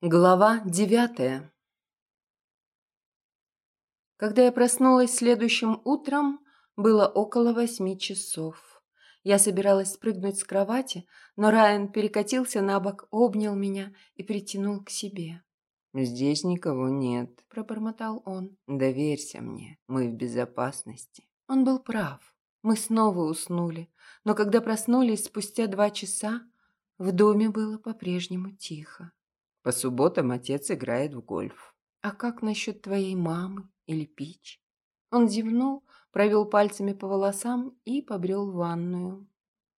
Глава девятая Когда я проснулась следующим утром, было около восьми часов. Я собиралась спрыгнуть с кровати, но Райан перекатился на бок, обнял меня и притянул к себе. «Здесь никого нет», – пробормотал он. «Доверься мне, мы в безопасности». Он был прав. Мы снова уснули, но когда проснулись спустя два часа, в доме было по-прежнему тихо. По субботам отец играет в гольф. А как насчет твоей мамы или Пич? Он зевнул, провел пальцами по волосам и побрел в ванную.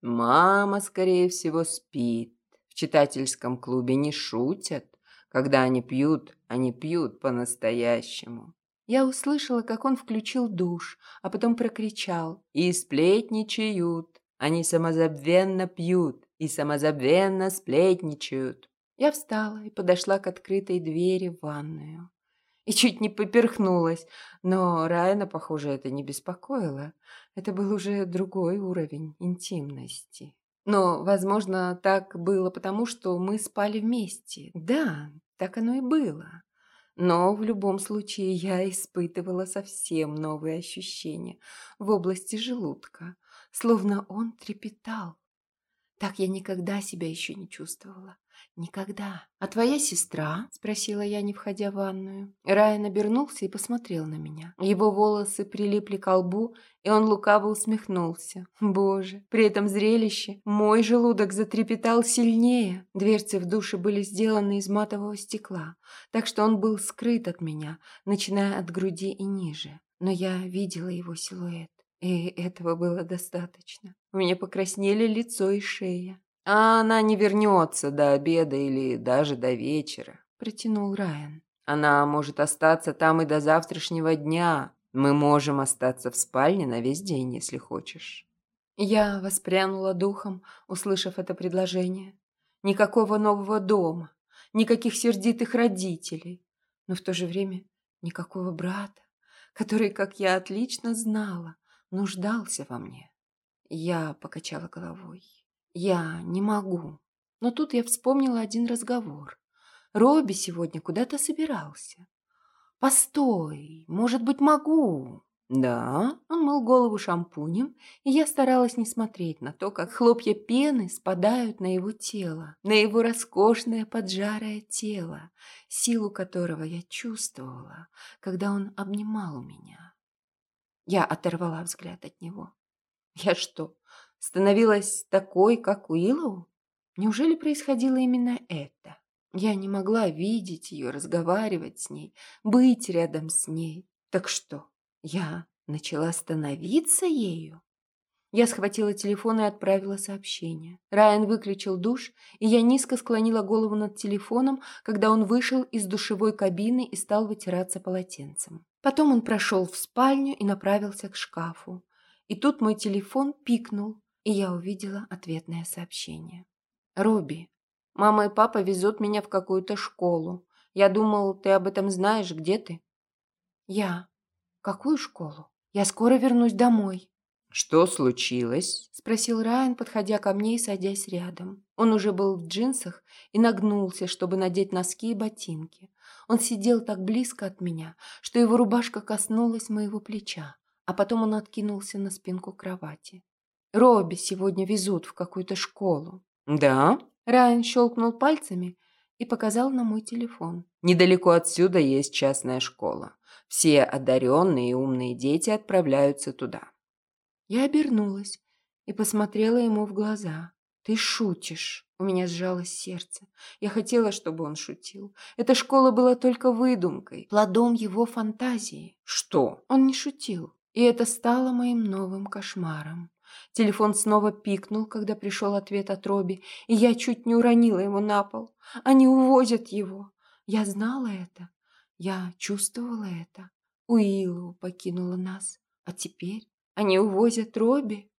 Мама, скорее всего, спит. В читательском клубе не шутят. Когда они пьют, они пьют по-настоящему. Я услышала, как он включил душ, а потом прокричал. И сплетничают. Они самозабвенно пьют и самозабвенно сплетничают. Я встала и подошла к открытой двери в ванную. И чуть не поперхнулась, но Райана, похоже, это не беспокоило. Это был уже другой уровень интимности. Но, возможно, так было потому, что мы спали вместе. Да, так оно и было. Но в любом случае я испытывала совсем новые ощущения в области желудка, словно он трепетал. Так я никогда себя еще не чувствовала. Никогда. А твоя сестра? Спросила я, не входя в ванную. Райан обернулся и посмотрел на меня. Его волосы прилипли к лбу, и он лукаво усмехнулся. Боже, при этом зрелище мой желудок затрепетал сильнее. Дверцы в душе были сделаны из матового стекла, так что он был скрыт от меня, начиная от груди и ниже. Но я видела его силуэт. И этого было достаточно. У меня покраснели лицо и шея. «А она не вернется до обеда или даже до вечера», – протянул Райан. «Она может остаться там и до завтрашнего дня. Мы можем остаться в спальне на весь день, если хочешь». Я воспрянула духом, услышав это предложение. Никакого нового дома, никаких сердитых родителей, но в то же время никакого брата, который, как я отлично знала, нуждался во мне. Я покачала головой. Я не могу. Но тут я вспомнила один разговор. Робби сегодня куда-то собирался. Постой, может быть, могу. Да, он мыл голову шампунем, и я старалась не смотреть на то, как хлопья пены спадают на его тело, на его роскошное поджарое тело, силу которого я чувствовала, когда он обнимал меня. Я оторвала взгляд от него. Я что, становилась такой, как Уиллоу? Неужели происходило именно это? Я не могла видеть ее, разговаривать с ней, быть рядом с ней. Так что, я начала становиться ею? Я схватила телефон и отправила сообщение. Райан выключил душ, и я низко склонила голову над телефоном, когда он вышел из душевой кабины и стал вытираться полотенцем. Потом он прошел в спальню и направился к шкафу. И тут мой телефон пикнул, и я увидела ответное сообщение. «Робби, мама и папа везут меня в какую-то школу. Я думал, ты об этом знаешь, где ты?» «Я? Какую школу? Я скоро вернусь домой». «Что случилось?» – спросил Райан, подходя ко мне и садясь рядом. Он уже был в джинсах и нагнулся, чтобы надеть носки и ботинки. Он сидел так близко от меня, что его рубашка коснулась моего плеча, а потом он откинулся на спинку кровати. «Робби сегодня везут в какую-то школу». «Да?» Райан щелкнул пальцами и показал на мой телефон. «Недалеко отсюда есть частная школа. Все одаренные и умные дети отправляются туда». Я обернулась и посмотрела ему в глаза. «Ты шутишь!» У меня сжалось сердце. Я хотела, чтобы он шутил. Эта школа была только выдумкой, плодом его фантазии. Что? Он не шутил. И это стало моим новым кошмаром. Телефон снова пикнул, когда пришел ответ от Робби, и я чуть не уронила его на пол. Они увозят его. Я знала это. Я чувствовала это. Уиллу покинула нас. А теперь они увозят Робби.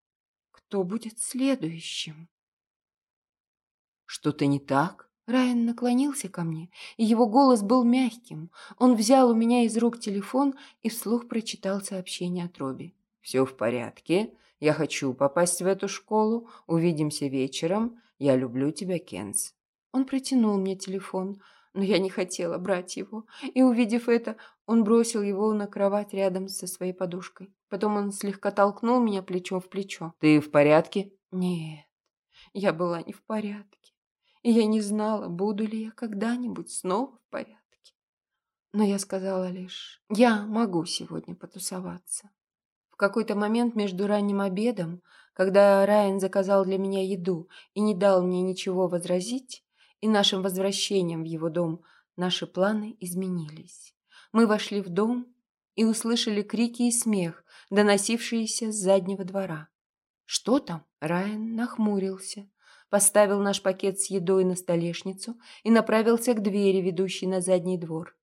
Кто будет следующим? Что-то не так? Райан наклонился ко мне, и его голос был мягким. Он взял у меня из рук телефон и вслух прочитал сообщение от Робби. «Все в порядке. Я хочу попасть в эту школу. Увидимся вечером. Я люблю тебя, Кенс». Он протянул мне телефон, но я не хотела брать его. И, увидев это, он бросил его на кровать рядом со своей подушкой. Потом он слегка толкнул меня плечо в плечо. «Ты в порядке?» Нет, я была не в порядке. И я не знала, буду ли я когда-нибудь снова в порядке. Но я сказала лишь, я могу сегодня потусоваться. Какой-то момент между ранним обедом, когда Райан заказал для меня еду и не дал мне ничего возразить, и нашим возвращением в его дом наши планы изменились. Мы вошли в дом и услышали крики и смех, доносившиеся с заднего двора. «Что там?» Райан нахмурился, поставил наш пакет с едой на столешницу и направился к двери, ведущей на задний двор.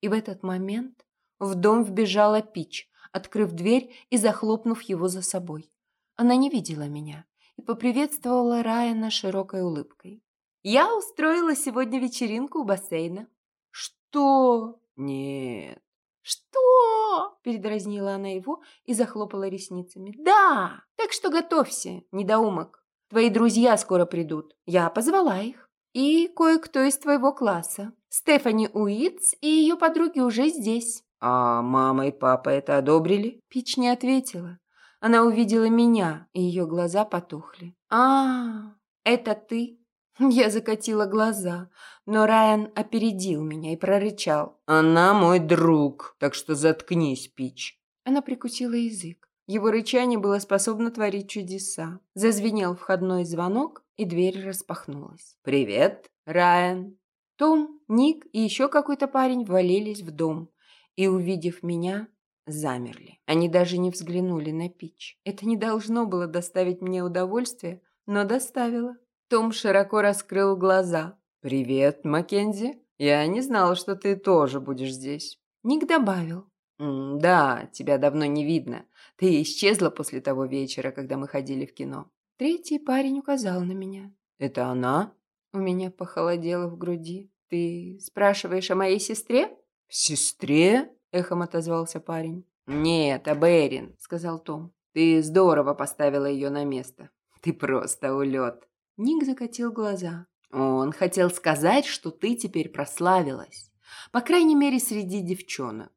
И в этот момент в дом вбежала Пич, открыв дверь и захлопнув его за собой. Она не видела меня и поприветствовала Райана широкой улыбкой. Я устроила сегодня вечеринку у бассейна. Что? Нет. Что? Передразнила она его и захлопала ресницами. Да, так что готовься, недоумок. Твои друзья скоро придут. Я позвала их. И кое-кто из твоего класса. Стефани Уитс и ее подруги уже здесь. А мама и папа это одобрили? Пич не ответила. Она увидела меня, и ее глаза потухли. А, это ты? Я закатила глаза, но Райан опередил меня и прорычал. «Она мой друг, так что заткнись, Пич». Она прикусила язык. Его рычание было способно творить чудеса. Зазвенел входной звонок, и дверь распахнулась. «Привет, Райан». Том, Ник и еще какой-то парень ввалились в дом и, увидев меня, замерли. Они даже не взглянули на Пич. Это не должно было доставить мне удовольствие, но доставило. Том широко раскрыл глаза. «Привет, Маккензи. Я не знал, что ты тоже будешь здесь». Ник добавил. «Да, тебя давно не видно. Ты исчезла после того вечера, когда мы ходили в кино». Третий парень указал на меня. «Это она?» У меня похолодело в груди. «Ты спрашиваешь о моей сестре?» «Сестре?» – эхом отозвался парень. «Нет, об Эрин», – сказал Том. «Ты здорово поставила ее на место. Ты просто улет». Ник закатил глаза. «Он хотел сказать, что ты теперь прославилась. По крайней мере, среди девчонок».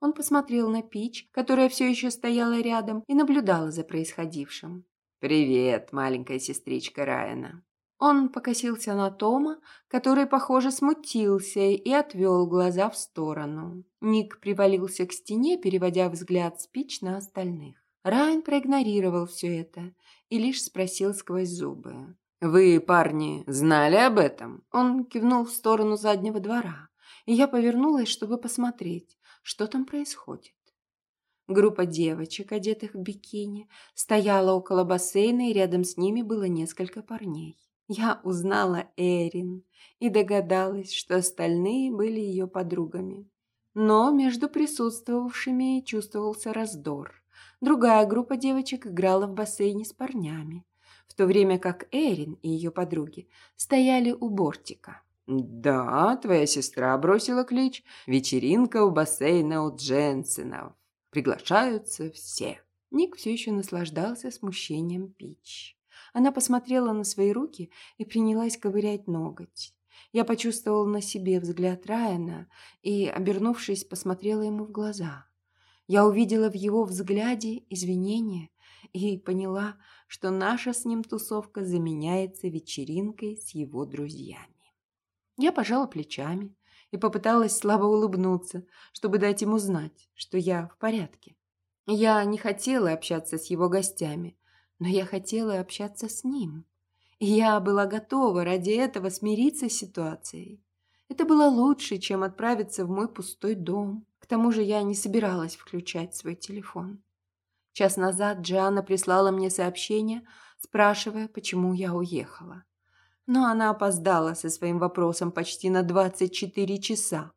Он посмотрел на Пич, которая все еще стояла рядом и наблюдала за происходившим. «Привет, маленькая сестричка Райана». Он покосился на Тома, который, похоже, смутился и отвел глаза в сторону. Ник привалился к стене, переводя взгляд с Пич на остальных. Райан проигнорировал все это и лишь спросил сквозь зубы. «Вы, парни, знали об этом?» Он кивнул в сторону заднего двора, и я повернулась, чтобы посмотреть, что там происходит. Группа девочек, одетых в бикини, стояла около бассейна, и рядом с ними было несколько парней. Я узнала Эрин и догадалась, что остальные были ее подругами. Но между присутствовавшими чувствовался раздор. Другая группа девочек играла в бассейне с парнями, в то время как Эрин и ее подруги стояли у бортика. «Да, твоя сестра бросила клич. Вечеринка у бассейна у Дженсенов. Приглашаются все». Ник все еще наслаждался смущением Пич. Она посмотрела на свои руки и принялась ковырять ноготь. Я почувствовала на себе взгляд Райана и, обернувшись, посмотрела ему в глаза. Я увидела в его взгляде извинения и поняла, что наша с ним тусовка заменяется вечеринкой с его друзьями. Я пожала плечами и попыталась слабо улыбнуться, чтобы дать ему знать, что я в порядке. Я не хотела общаться с его гостями, но я хотела общаться с ним. И я была готова ради этого смириться с ситуацией. Это было лучше, чем отправиться в мой пустой дом. К тому же я не собиралась включать свой телефон. Час назад Джианна прислала мне сообщение, спрашивая, почему я уехала. Но она опоздала со своим вопросом почти на 24 часа,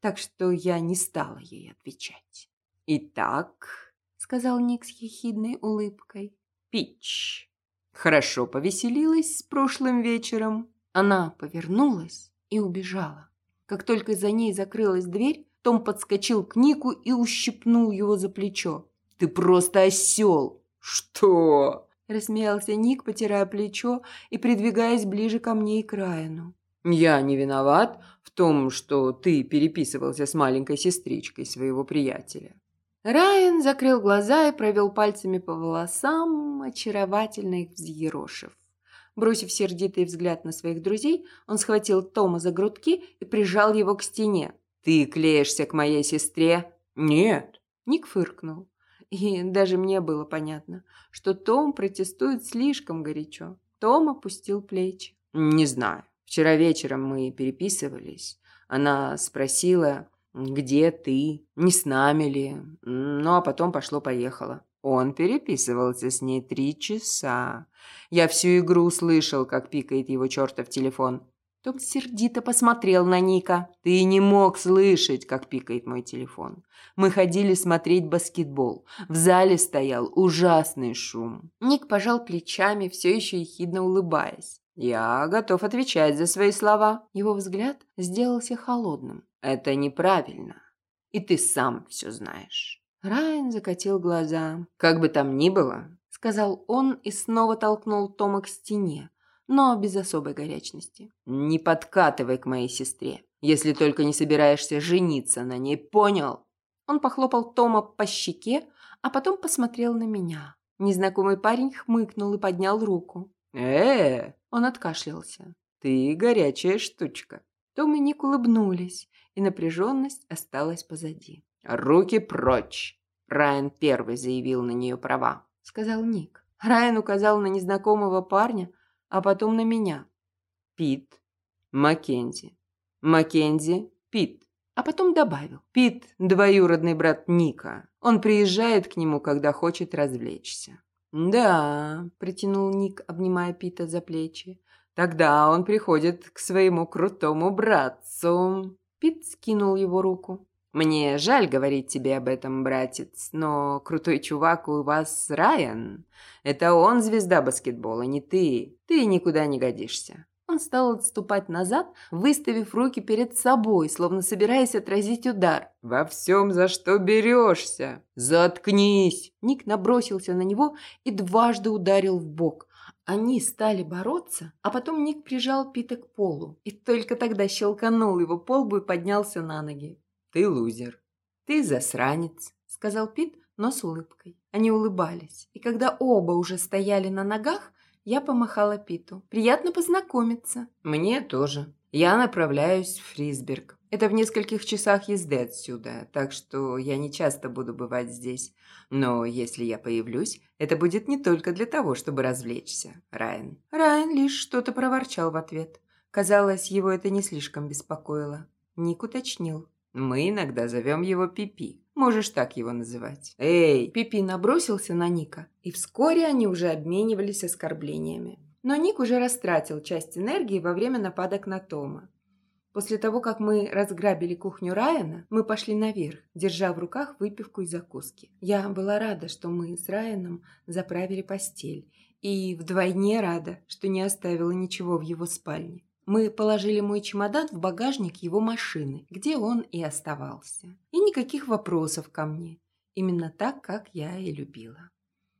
так что я не стала ей отвечать. «Итак», — сказал Ник с ехидной улыбкой, — «Пич, хорошо повеселилась с прошлым вечером?» Она повернулась и убежала. Как только за ней закрылась дверь, том подскочил к Нику и ущипнул его за плечо. «Ты просто осел!» «Что?» – рассмеялся Ник, потирая плечо и придвигаясь ближе ко мне и к Райану. Я не виноват в том, что ты переписывался с маленькой сестричкой своего приятеля. Райан закрыл глаза и провел пальцами по волосам, очаровательно их взъерошив. Бросив сердитый взгляд на своих друзей, он схватил Тома за грудки и прижал его к стене. «Ты клеишься к моей сестре?» «Нет». Ник фыркнул. И даже мне было понятно, что Том протестует слишком горячо. Том опустил плечи. «Не знаю. Вчера вечером мы переписывались. Она спросила, где ты, не с нами ли. Ну, а потом пошло-поехало. Он переписывался с ней три часа. Я всю игру слышал, как пикает его чертов телефон. Том сердито посмотрел на Ника. «Ты не мог слышать, как пикает мой телефон. Мы ходили смотреть баскетбол. В зале стоял ужасный шум». Ник пожал плечами, все еще ехидно улыбаясь. «Я готов отвечать за свои слова». Его взгляд сделался холодным. «Это неправильно. И ты сам все знаешь». Райан закатил глаза. «Как бы там ни было», — сказал он и снова толкнул Тома к стене, но без особой горячности. «Не подкатывай к моей сестре, если только не собираешься жениться на ней, понял?» Он похлопал Тома по щеке, а потом посмотрел на меня. Незнакомый парень хмыкнул и поднял руку. э Он откашлялся. «Ты горячая штучка». Том и Ник улыбнулись, и напряженность осталась позади. «Руки прочь!» Райан первый заявил на нее права, сказал Ник. Райан указал на незнакомого парня, а потом на меня. Пит, Маккензи, Маккензи, Пит. А потом добавил. Пит – двоюродный брат Ника. Он приезжает к нему, когда хочет развлечься. «Да», – протянул Ник, обнимая Пита за плечи. «Тогда он приходит к своему крутому братцу». Пит скинул его руку. «Мне жаль говорить тебе об этом, братец, но крутой чувак у вас Райан. Это он звезда баскетбола, не ты. Ты никуда не годишься». Он стал отступать назад, выставив руки перед собой, словно собираясь отразить удар. «Во всем, за что берешься! Заткнись!» Ник набросился на него и дважды ударил в бок. Они стали бороться, а потом Ник прижал Пита к полу и только тогда щелканул его по лбу и поднялся на ноги. «Ты лузер. Ты засранец», — сказал Пит, но с улыбкой. Они улыбались, и когда оба уже стояли на ногах, я помахала Питу. «Приятно познакомиться». «Мне тоже. Я направляюсь в Фрисберг. Это в нескольких часах езды отсюда, так что я не часто буду бывать здесь. Но если я появлюсь, это будет не только для того, чтобы развлечься, Райан». Райан лишь что-то проворчал в ответ. Казалось, его это не слишком беспокоило. Ник уточнил. Мы иногда зовем его Пипи. Можешь так его называть. Эй! Пипи набросился на Ника, и вскоре они уже обменивались оскорблениями. Но Ник уже растратил часть энергии во время нападок на Тома. После того, как мы разграбили кухню Райана, мы пошли наверх, держа в руках выпивку и закуски. Я была рада, что мы с Райаном заправили постель, и вдвойне рада, что не оставила ничего в его спальне. Мы положили мой чемодан в багажник его машины, где он и оставался. И никаких вопросов ко мне. Именно так, как я и любила.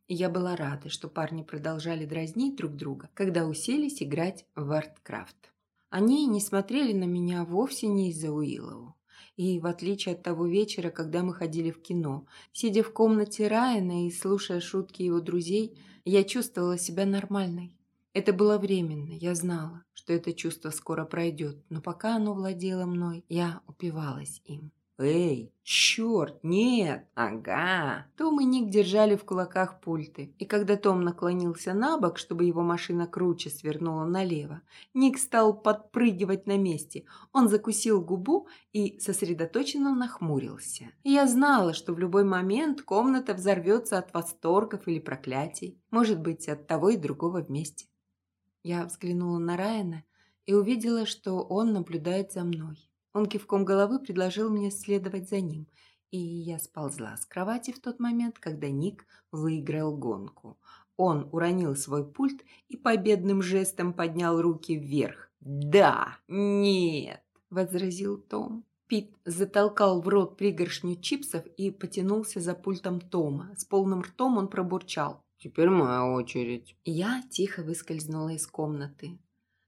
Я была рада, что парни продолжали дразнить друг друга, когда уселись играть в Варткрафт. Они не смотрели на меня вовсе не из-за Уиллоу. И в отличие от того вечера, когда мы ходили в кино, сидя в комнате Райана и слушая шутки его друзей, я чувствовала себя нормальной. Это было временно, я знала, что это чувство скоро пройдет, но пока оно владело мной, я упивалась им. «Эй, черт, нет! Ага!» Том и Ник держали в кулаках пульты, и когда Том наклонился на бок, чтобы его машина круче свернула налево, Ник стал подпрыгивать на месте. Он закусил губу и сосредоточенно нахмурился. Я знала, что в любой момент комната взорвется от восторгов или проклятий, может быть, от того и другого вместе. Я взглянула на Райана и увидела, что он наблюдает за мной. Он кивком головы предложил мне следовать за ним, и я сползла с кровати в тот момент, когда Ник выиграл гонку. Он уронил свой пульт и победным жестом поднял руки вверх. «Да! Нет!» – возразил Том. Пит затолкал в рот пригоршню чипсов и потянулся за пультом Тома. С полным ртом он пробурчал. Теперь моя очередь. Я тихо выскользнула из комнаты.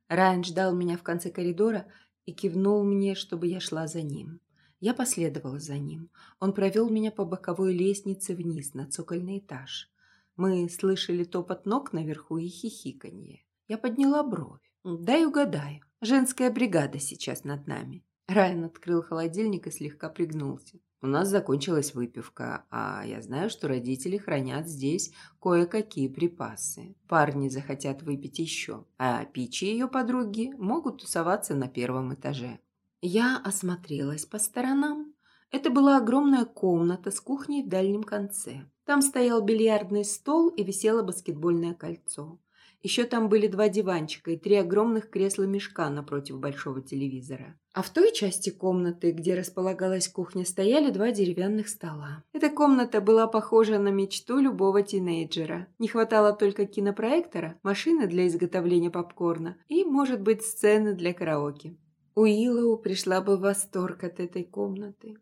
Райан ждал меня в конце коридора и кивнул мне, чтобы я шла за ним. Я последовала за ним. Он провел меня по боковой лестнице вниз, на цокольный этаж. Мы слышали топот ног наверху и хихиканье. Я подняла бровь. «Дай угадаю. Женская бригада сейчас над нами». Райан открыл холодильник и слегка пригнулся. У нас закончилась выпивка, а я знаю, что родители хранят здесь кое-какие припасы. Парни захотят выпить еще, а Пичи и ее подруги могут тусоваться на первом этаже. Я осмотрелась по сторонам. Это была огромная комната с кухней в дальнем конце. Там стоял бильярдный стол и висело баскетбольное кольцо. Еще там были два диванчика и три огромных кресла-мешка напротив большого телевизора. А в той части комнаты, где располагалась кухня, стояли два деревянных стола. Эта комната была похожа на мечту любого тинейджера. Не хватало только кинопроектора, машины для изготовления попкорна и, может быть, сцены для караоке. Уиллоу пришла бы восторг от этой комнаты.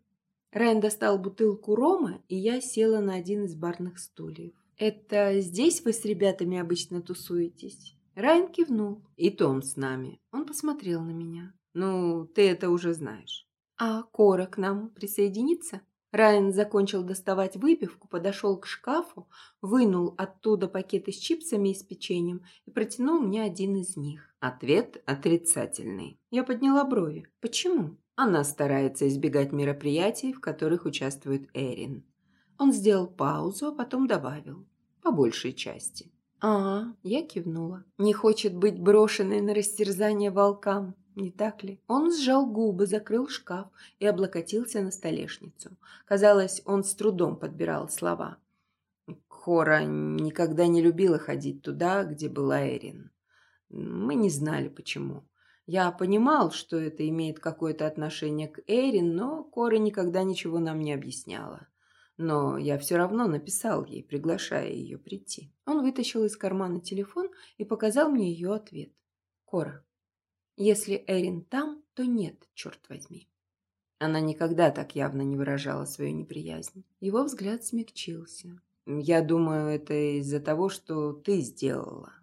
Райан достал бутылку рома, и я села на один из барных стульев. «Это здесь вы с ребятами обычно тусуетесь?» Райан кивнул. «И Том с нами». Он посмотрел на меня. «Ну, ты это уже знаешь». «А Кора к нам присоединится?» Райан закончил доставать выпивку, подошел к шкафу, вынул оттуда пакеты с чипсами и с печеньем и протянул мне один из них. Ответ отрицательный. Я подняла брови. «Почему?» Она старается избегать мероприятий, в которых участвует Эрин. Он сделал паузу, а потом добавил. По большей части. «А, я кивнула. Не хочет быть брошенной на растерзание волкам, не так ли?» Он сжал губы, закрыл шкаф и облокотился на столешницу. Казалось, он с трудом подбирал слова. Хора никогда не любила ходить туда, где была Эрин. Мы не знали, почему. Я понимал, что это имеет какое-то отношение к Эрин, но Кора никогда ничего нам не объясняла но я все равно написал ей, приглашая ее прийти. Он вытащил из кармана телефон и показал мне ее ответ. «Кора, если Эрин там, то нет, черт возьми». Она никогда так явно не выражала свою неприязнь. Его взгляд смягчился. «Я думаю, это из-за того, что ты сделала.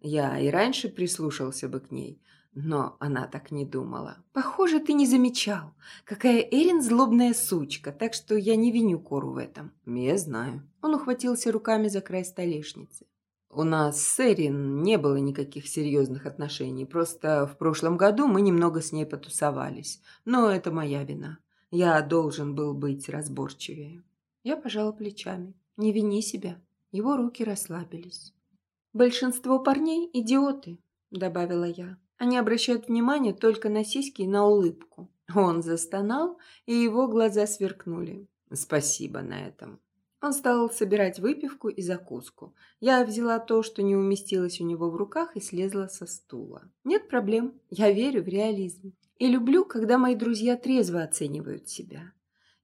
Я и раньше прислушался бы к ней, но она так не думала. «Похоже, ты не замечал, какая Эрин злобная сучка, так что я не виню Кору в этом». «Я знаю». Он ухватился руками за край столешницы. «У нас с Эрин не было никаких серьезных отношений, просто в прошлом году мы немного с ней потусовались, но это моя вина. Я должен был быть разборчивее». Я пожала плечами. «Не вини себя». Его руки расслабились. «Большинство парней – идиоты», – добавила я. Они обращают внимание только на сиськи и на улыбку. Он застонал, и его глаза сверкнули. Спасибо на этом. Он стал собирать выпивку и закуску. Я взяла то, что не уместилось у него в руках, и слезла со стула. Нет проблем. Я верю в реализм. И люблю, когда мои друзья трезво оценивают себя.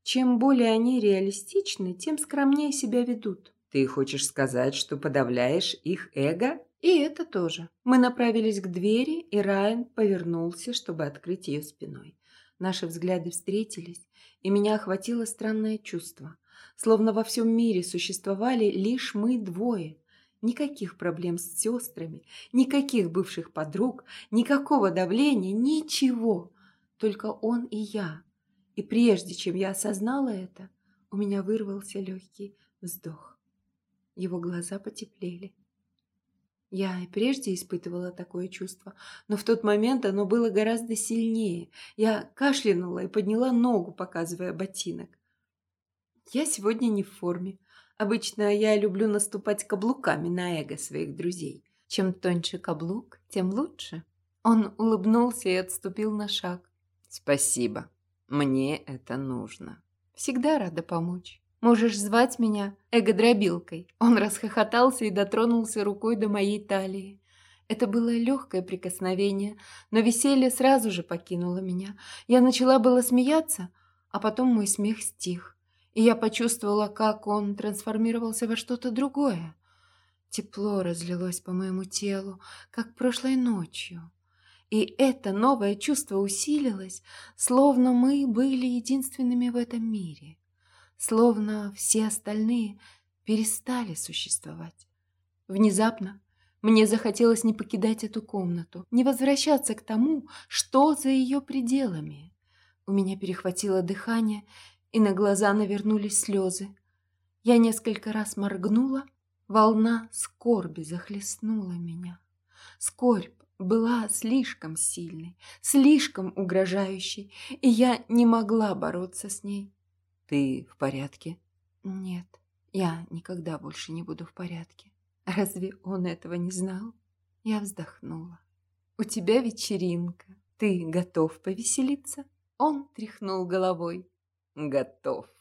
Чем более они реалистичны, тем скромнее себя ведут. Ты хочешь сказать, что подавляешь их эго? И это тоже. Мы направились к двери, и Райан повернулся, чтобы открыть ее спиной. Наши взгляды встретились, и меня охватило странное чувство. Словно во всем мире существовали лишь мы двое. Никаких проблем с сестрами, никаких бывших подруг, никакого давления, ничего. Только он и я. И прежде чем я осознала это, у меня вырвался легкий вздох. Его глаза потеплели. Я и прежде испытывала такое чувство, но в тот момент оно было гораздо сильнее. Я кашлянула и подняла ногу, показывая ботинок. Я сегодня не в форме. Обычно я люблю наступать каблуками на эго своих друзей. Чем тоньше каблук, тем лучше. Он улыбнулся и отступил на шаг. Спасибо. Мне это нужно. Всегда рада помочь. Можешь звать меня эго-дробилкой». Он расхохотался и дотронулся рукой до моей талии. Это было легкое прикосновение, но веселье сразу же покинуло меня. Я начала было смеяться, а потом мой смех стих, и я почувствовала, как он трансформировался во что-то другое. Тепло разлилось по моему телу, как прошлой ночью. И это новое чувство усилилось, словно мы были единственными в этом мире словно все остальные перестали существовать. Внезапно Мне захотелось не покидать эту комнату, не возвращаться к тому, что за ее пределами. У меня перехватило дыхание, и на глаза навернулись слезы. Я несколько раз моргнула, волна скорби захлестнула меня. Скорбь была слишком сильной, слишком угрожающей, и я не могла бороться с ней. «Ты в порядке?» «Нет, я никогда больше не буду в порядке. Разве он этого не знал?» Я вздохнула. «У тебя вечеринка. Ты готов повеселиться?» Он тряхнул головой. «Готов».